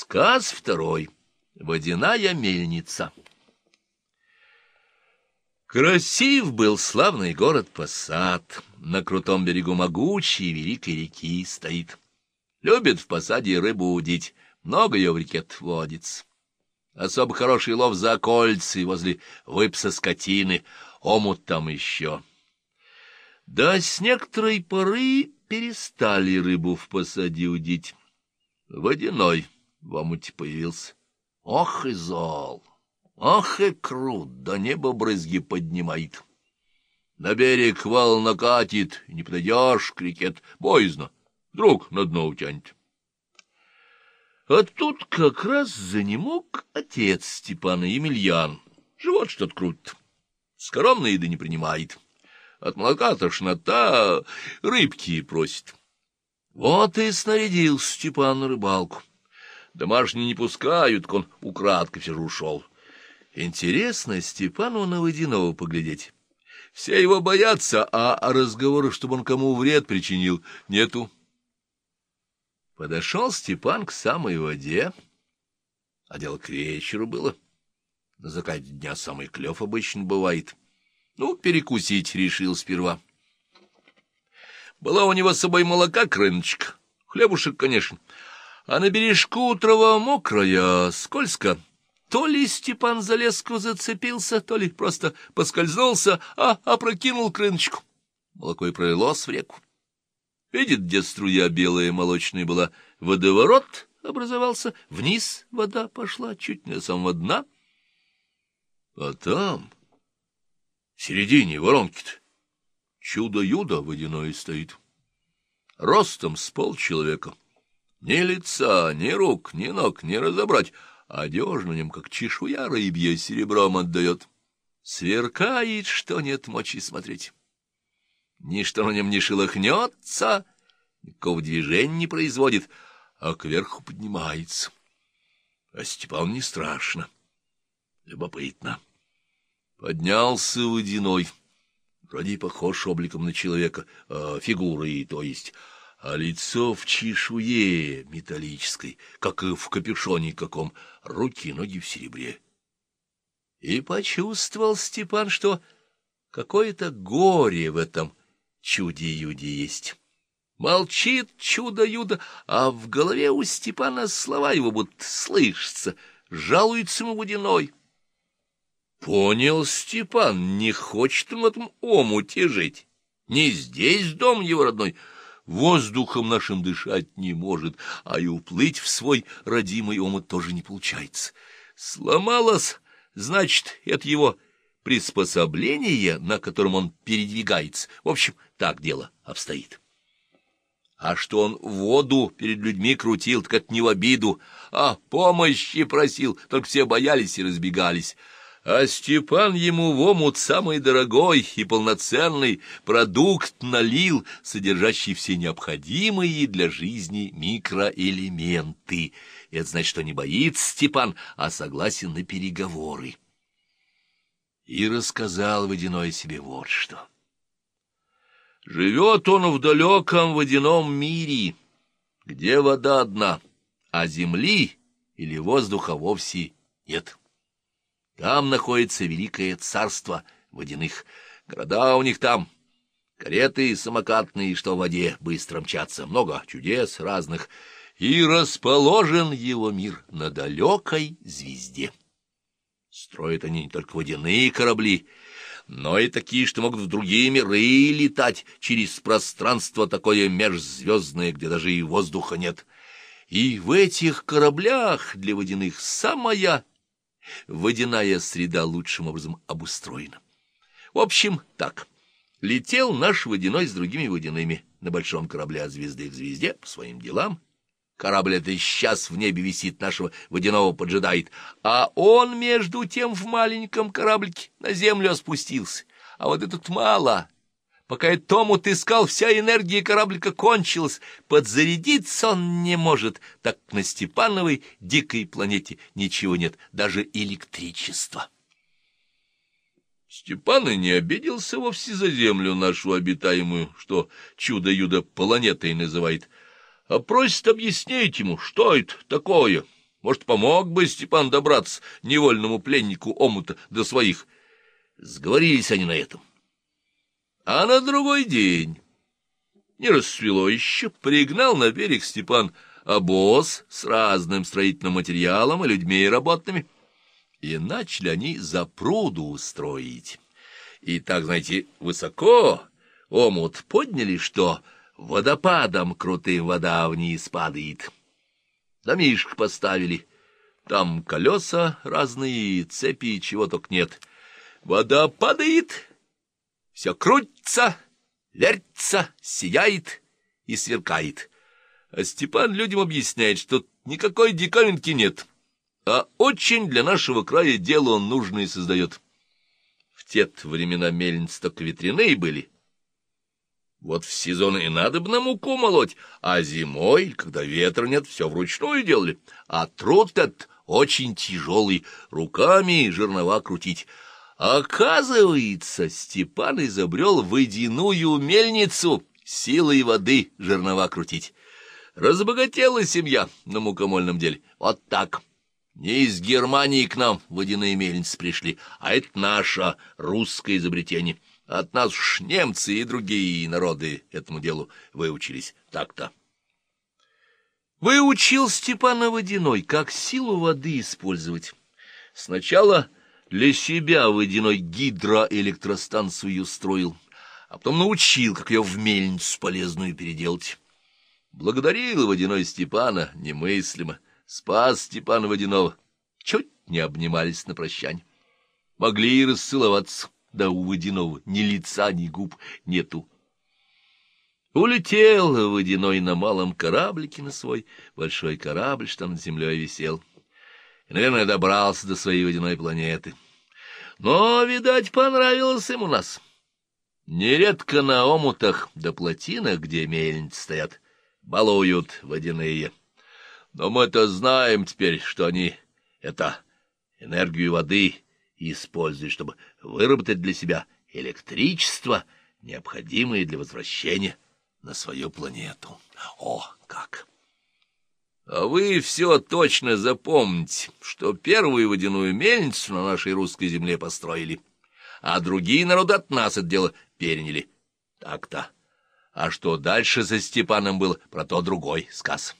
Сказ второй. Водяная мельница. Красив был славный город Посад. На крутом берегу могучей великой реки стоит. Любит в посаде рыбу удить, много ее в реке водится. Особо хороший лов за кольцы возле выпса скотины, омут там еще. Да с некоторой поры перестали рыбу в посаде удить. Водяной в омуте появился. Ох и зол! Ох и крут! До неба брызги поднимает. На берег вал накатит, не подойдешь, крикет, боязно, вдруг на дно утянет. А тут как раз занемог отец Степана Емельян. Живот что-то крутит. Скоромной еды не принимает. От молока тошнота, рыбки просит. Вот и снарядил Степан рыбалку. Домашние не пускают, он украдкой все же ушел. Интересно Степану на водяного поглядеть. Все его боятся, а разговоров, чтобы он кому вред причинил, нету. Подошел Степан к самой воде, а дело к вечеру было. На закате дня самый клев обычно бывает. Ну, перекусить решил сперва. Была у него с собой молока крыночка, хлебушек, конечно, а на бережку трава мокрая, скользко. То ли Степан за леску зацепился, то ли просто поскользнулся, а опрокинул крыночку. Молоко и пролилось в реку. Видит, где струя белая молочная была, водоворот образовался, вниз вода пошла, чуть не до самого дна. А там, в середине воронки-то, чудо-юдо водяное стоит. Ростом с полчеловека. Ни лица, ни рук, ни ног не разобрать. Одежда на нем, как чешуя рыбья, серебром отдает. Сверкает, что нет мочи смотреть. Ничто на нем не шелохнется, никакого движения не производит, а кверху поднимается. А Степан не страшно. Любопытно. Поднялся водяной. Вроде похож обликом на человека, а фигурой, то есть а лицо в чешуе металлической, как и в капюшоне каком, руки и ноги в серебре. И почувствовал Степан, что какое-то горе в этом чуде-юде есть. Молчит чудо-юдо, а в голове у Степана слова его будто слышатся, жалуется ему водяной. Понял Степан, не хочет он в этом омуте жить. Не здесь дом его родной, — воздухом нашим дышать не может, а и уплыть в свой родимый омут тоже не получается. Сломалось, значит, это его приспособление, на котором он передвигается. В общем, так дело обстоит. А что он воду перед людьми крутил, это не в обиду, а помощи просил, только все боялись и разбегались а Степан ему в омут самый дорогой и полноценный продукт налил, содержащий все необходимые для жизни микроэлементы. Это значит, что не боится Степан, а согласен на переговоры. И рассказал Водяной себе вот что. Живет он в далеком водяном мире, где вода одна, а земли или воздуха вовсе нет. Там находится великое царство водяных. Города у них там, кареты самокатные, что в воде быстро мчатся, много чудес разных. И расположен его мир на далекой звезде. Строят они не только водяные корабли, но и такие, что могут в другие миры летать через пространство такое межзвездное, где даже и воздуха нет. И в этих кораблях для водяных самая водяная среда лучшим образом обустроена. В общем, так. Летел наш водяной с другими водяными на большом корабле от звезды к звезде по своим делам. Корабль это сейчас в небе висит, нашего водяного поджидает, а он, между тем, в маленьком кораблике на землю спустился. А вот этот мало Пока я Тому искал, вся энергия кораблика кончилась. Подзарядиться он не может, так на Степановой дикой планете ничего нет, даже электричества. Степан и не обиделся вовсе за землю нашу обитаемую, что чудо-юдо планетой называет, а просит объяснить ему, что это такое, Может, помог бы Степан добраться невольному пленнику омута до своих. Сговорились они на этом. А на другой день, не рассвело еще, пригнал на берег Степан обоз с разным строительным материалом и людьми работными. И начали они за пруду строить. И так, знаете, высоко омут подняли, что водопадом крутым вода вниз падает. Домишко поставили. Там колеса разные, цепи, чего только нет. Вода падает, все крутится, вертится, сияет и сверкает. А Степан людям объясняет, что никакой диковинки нет, а очень для нашего края дело он нужное создает. В те времена мельницы только ветряные были, вот в сезон и надо бы на муку молоть, а зимой, когда ветра нет, все вручную делали. А труд этот очень тяжелый, руками жернова крутить. Оказывается, Степан изобрел водяную мельницу, силой воды жернова крутить. Разбогатела семья на мукомольном деле. Вот так. Не из Германии к нам водяные мельницы пришли, а это наше русское изобретение. От нас уж немцы и другие народы этому делу выучились так-то. Выучил Степана Водяной, как силу воды использовать. Сначала для себя Водяной гидроэлектростанцию строил, а потом научил, как ее в мельницу полезную переделать. Благодарил Водяной Степана немыслимо, спас Степана Водяного. Чуть не обнимались на прощание. Могли и расцеловаться да у водяного ни лица, ни губ нету. Улетел водяной на малом кораблике на свой большой корабль, что над землей висел. И, наверное, добрался до своей водяной планеты. Но, видать, понравилось ему нас. Нередко на омутах да плотинах, где мельницы стоят, балуют водяные. Но мы-то знаем теперь, что они — это энергию воды — и использует, чтобы выработать для себя электричество, необходимое для возвращения на свою планету. О, как! А вы все точно запомните, что первую водяную мельницу на нашей русской земле построили, а другие народы от нас это дело переняли. Так-то. А что дальше за Степаном было, про то другой сказ.